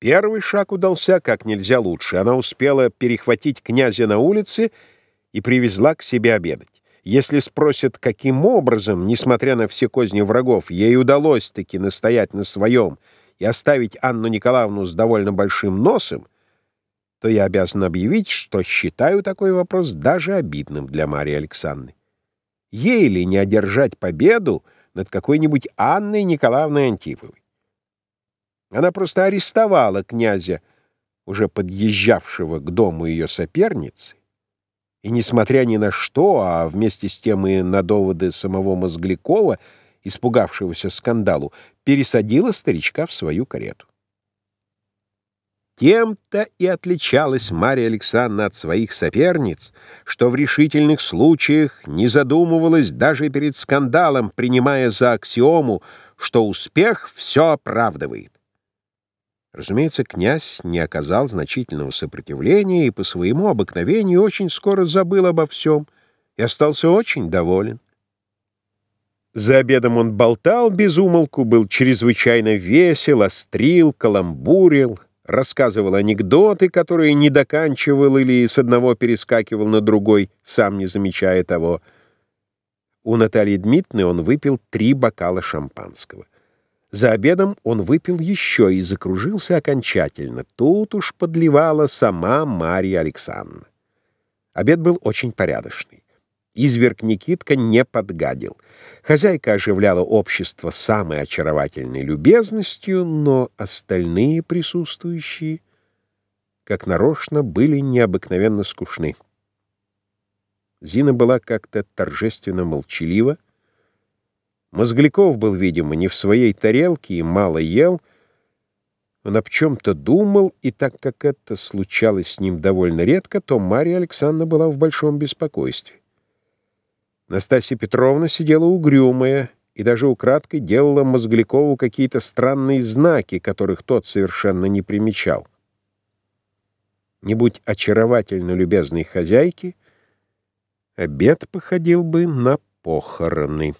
Первый шаг удался как нельзя лучше. Она успела перехватить князя на улице и привезла к себе обедать. Если спросят, каким образом, несмотря на все козни врагов, ей удалось-таки настоять на своем и оставить Анну Николаевну с довольно большим носом, то я обязан объявить, что считаю такой вопрос даже обидным для Марии Александры. Ей ли не одержать победу над какой-нибудь Анной Николаевной Антиповой? Она просто арестовала князя, уже подъезжавшего к дому ее соперницы, и, несмотря ни на что, а вместе с тем и на доводы самого Мозглякова, испугавшегося скандалу, пересадила старичка в свою карету. Тем-то и отличалась Марья Александровна от своих соперниц, что в решительных случаях не задумывалась даже перед скандалом, принимая за аксиому, что успех все оправдывает. Разумеется, князь не оказал значительного сопротивления и по своему обыкновению очень скоро забыл обо всем и остался очень доволен. За обедом он болтал без умолку, был чрезвычайно весел, острил, каламбурил, рассказывал анекдоты, которые не доканчивал или с одного перескакивал на другой, сам не замечая того. У Натальи Дмитриевны он выпил три бокала шампанского. За обедом он выпил еще и закружился окончательно. Тут уж подливала сама Марья Александровна. Обед был очень порядочный. Изверг Никитка не подгадил. Хозяйка оживляла общество самой очаровательной любезностью, но остальные присутствующие, как нарочно, были необыкновенно скучны. Зина была как-то торжественно молчалива, Мозгляков был, видимо, не в своей тарелке и мало ел. Он об чем-то думал, и так как это случалось с ним довольно редко, то Марья Александровна была в большом беспокойстве. Настасья Петровна сидела угрюмая и даже украдкой делала Мозглякову какие-то странные знаки, которых тот совершенно не примечал. Не будь очаровательно любезной хозяйки, обед походил бы на похороны.